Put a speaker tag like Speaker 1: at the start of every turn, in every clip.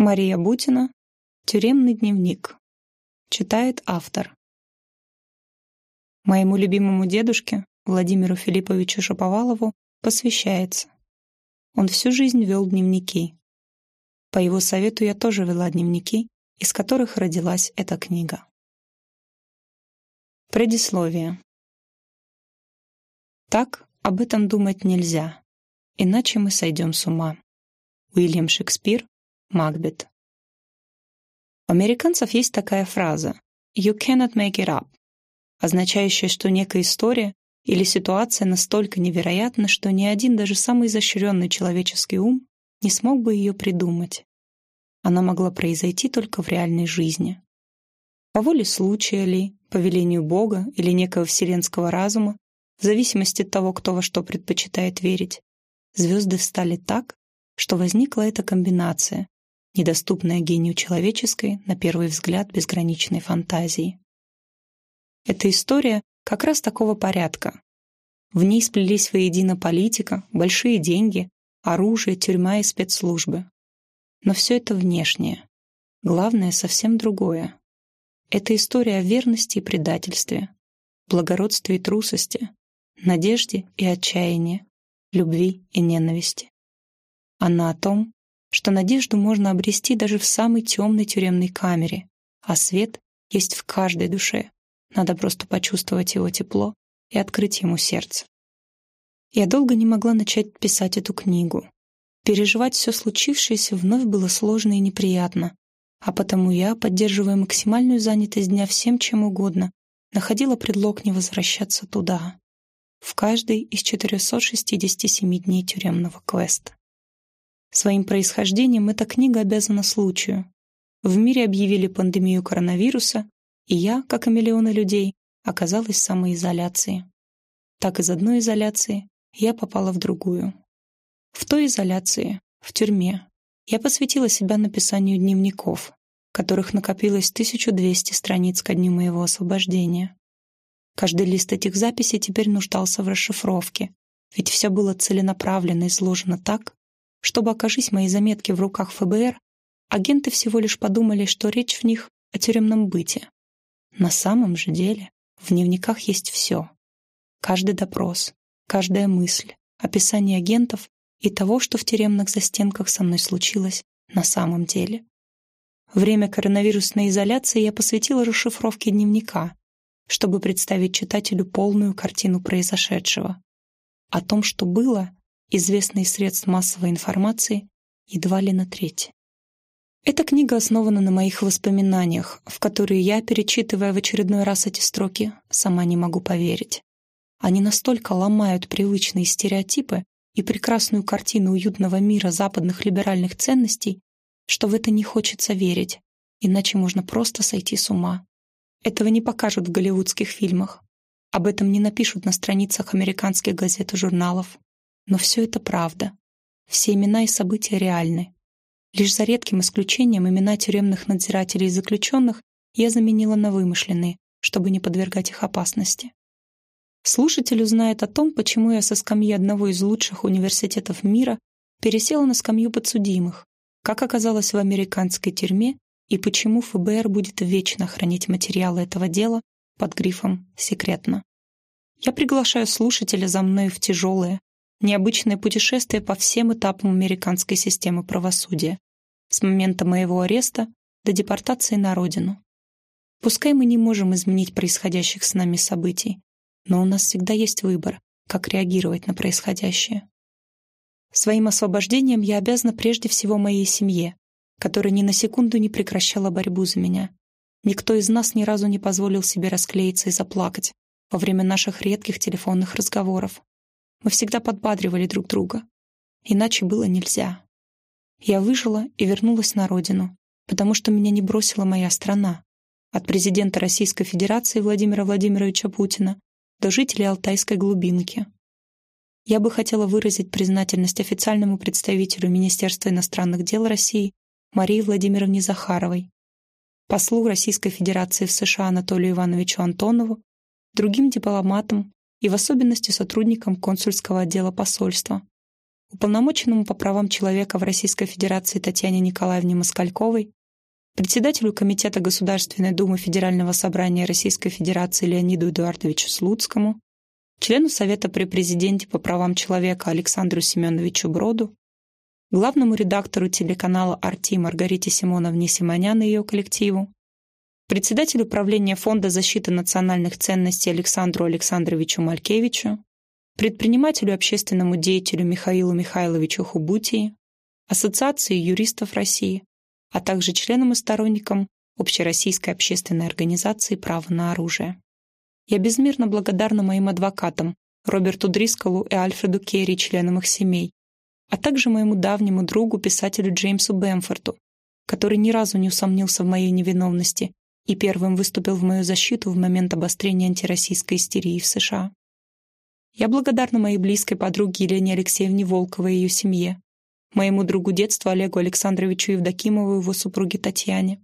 Speaker 1: Мария Бутина. Тюремный дневник. Читает автор. Моему любимому дедушке, Владимиру Филипповичу Шаповалову, посвящается. Он всю жизнь вел дневники. По его совету я тоже вела дневники, из которых родилась эта книга. Предисловие. Так об этом думать нельзя, иначе мы сойдем с ума. Уильям Шекспир, Макбет. У американцев есть такая фраза «you cannot make it up», означающая, что некая история или ситуация настолько невероятна, что ни один, даже самый изощренный человеческий ум не смог бы ее придумать. Она могла произойти только в реальной жизни. По воле случая ли, по велению Бога или некого вселенского разума, в зависимости от того, кто во что предпочитает верить, звезды встали так, что возникла эта комбинация, недоступная гению человеческой, на первый взгляд, безграничной фантазии. Эта история как раз такого порядка. В ней сплелись воедино политика, большие деньги, оружие, тюрьма и спецслужбы. Но все это внешнее. Главное совсем другое. Это история о верности и предательстве, благородстве и трусости, надежде и отчаянии, любви и ненависти. Она о том, что надежду можно обрести даже в самой темной тюремной камере, а свет есть в каждой душе. Надо просто почувствовать его тепло и открыть ему сердце. Я долго не могла начать писать эту книгу. Переживать все случившееся вновь было сложно и неприятно, а потому я, поддерживая максимальную занятость дня всем чем угодно, находила предлог не возвращаться туда, в каждый из 467 дней тюремного квеста. Своим происхождением эта книга обязана случаю. В мире объявили пандемию коронавируса, и я, как и миллионы людей, оказалась в самоизоляции. Так из одной изоляции я попала в другую. В той изоляции, в тюрьме, я посвятила себя написанию дневников, которых накопилось 1200 страниц ко дню моего освобождения. Каждый лист этих записей теперь нуждался в расшифровке, ведь все было целенаправленно изложено так, чтобы, окажись мои заметки в руках ФБР, агенты всего лишь подумали, что речь в них о тюремном быте. На самом же деле в дневниках есть все. Каждый допрос, каждая мысль, описание агентов и того, что в тюремных застенках со мной случилось на самом деле. Время коронавирусной изоляции я посвятила расшифровке дневника, чтобы представить читателю полную картину произошедшего. О том, что было, известно из средств массовой информации, едва ли на треть. Эта книга основана на моих воспоминаниях, в которые я, перечитывая в очередной раз эти строки, сама не могу поверить. Они настолько ломают привычные стереотипы и прекрасную картину уютного мира западных либеральных ценностей, что в это не хочется верить, иначе можно просто сойти с ума. Этого не покажут в голливудских фильмах. Об этом не напишут на страницах американских газет и журналов. Но все это правда. Все имена и события реальны. Лишь за редким исключением имена тюремных надзирателей и заключенных я заменила на вымышленные, чтобы не подвергать их опасности. Слушатель узнает о том, почему я со скамьи одного из лучших университетов мира пересела на скамью подсудимых, как оказалось в американской тюрьме и почему ФБР будет вечно хранить материалы этого дела под грифом «секретно». Я приглашаю слушателя за мной в тяжелое, необычное путешествие по всем этапам американской системы правосудия, с момента моего ареста до депортации на родину. Пускай мы не можем изменить происходящих с нами событий, но у нас всегда есть выбор, как реагировать на происходящее. Своим освобождением я обязана прежде всего моей семье, которая ни на секунду не прекращала борьбу за меня. Никто из нас ни разу не позволил себе расклеиться и заплакать во время наших редких телефонных разговоров. Мы всегда подбадривали друг друга. Иначе было нельзя. Я выжила и вернулась на родину, потому что меня не бросила моя страна. От президента Российской Федерации Владимира Владимировича Путина до жителей Алтайской глубинки. Я бы хотела выразить признательность официальному представителю Министерства иностранных дел России Марии Владимировне Захаровой, послу Российской Федерации в США Анатолию Ивановичу Антонову, другим дипломатам, и в особенности сотрудникам консульского отдела посольства, уполномоченному по правам человека в Российской Федерации Татьяне Николаевне Москальковой, председателю Комитета Государственной Думы Федерального собрания Российской Федерации Леониду Эдуардовичу Слуцкому, члену Совета при Президенте по правам человека Александру Семеновичу Броду, главному редактору телеканала «Арти» Маргарите Симоновне Симонян и ее коллективу, председателю правления Фонда защиты национальных ценностей Александру Александровичу Малькевичу, предпринимателю общественному деятелю Михаилу Михайловичу Хубутии, Ассоциации юристов России, а также членам и сторонникам Общероссийской общественной организации «Право на оружие». Я безмерно благодарна моим адвокатам Роберту Дрисколу и Альфреду Керри, членам их семей, а также моему давнему другу, писателю Джеймсу Бэмфорту, который ни разу не усомнился в моей невиновности и первым выступил в мою защиту в момент обострения антироссийской истерии в США. Я благодарна моей близкой подруге Елене Алексеевне Волковой и ее семье, моему другу детства Олегу Александровичу Евдокимову и его супруге Татьяне.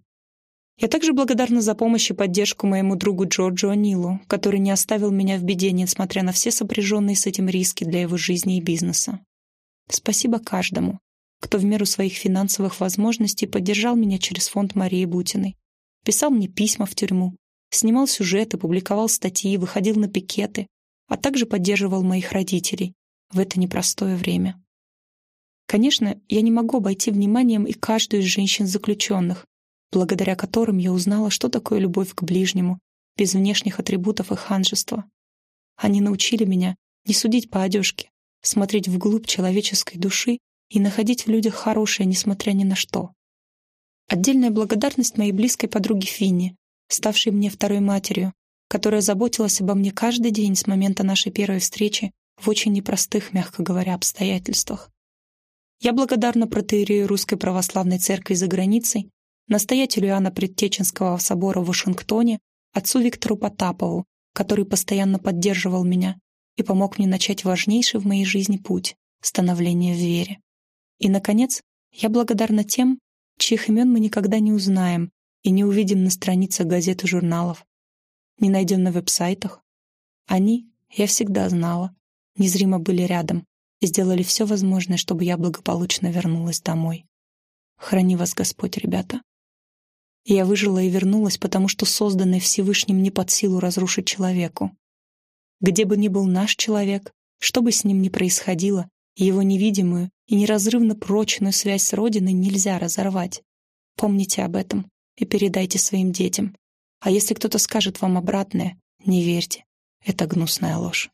Speaker 1: Я также благодарна за помощь и поддержку моему другу Джорджу Анилу, который не оставил меня в беде, несмотря на все сопряженные с этим риски для его жизни и бизнеса. Спасибо каждому, кто в меру своих финансовых возможностей поддержал меня через фонд Марии Бутиной, писал мне письма в тюрьму, снимал сюжеты, публиковал статьи, выходил на пикеты, а также поддерживал моих родителей в это непростое время. Конечно, я не могу обойти вниманием и каждую из женщин-заключенных, благодаря которым я узнала, что такое любовь к ближнему, без внешних атрибутов и ханжества. Они научили меня не судить по одежке, смотреть вглубь человеческой души и находить в людях хорошее, несмотря ни на что. Отдельная благодарность моей близкой подруге Финни, ставшей мне второй матерью, которая заботилась обо мне каждый день с момента нашей первой встречи в очень непростых, мягко говоря, обстоятельствах. Я благодарна протеерию Русской Православной Церкви за границей, настоятелю Иоанна Предтеченского собора в Вашингтоне, отцу Виктору Потапову, который постоянно поддерживал меня и помог мне начать важнейший в моей жизни путь — становление в вере. И, наконец, я благодарна тем, чьих имен мы никогда не узнаем и не увидим на страницах газет и журналов, не найдем на веб-сайтах. Они, я всегда знала, незримо были рядом и сделали все возможное, чтобы я благополучно вернулась домой. Храни вас Господь, ребята. Я выжила и вернулась, потому что созданный Всевышним не под силу разрушить человеку. Где бы ни был наш человек, что бы с ним ни происходило, его невидимую и неразрывно прочную связь с Родиной нельзя разорвать. Помните об этом и передайте своим детям. А если кто-то скажет вам обратное, не верьте. Это гнусная ложь.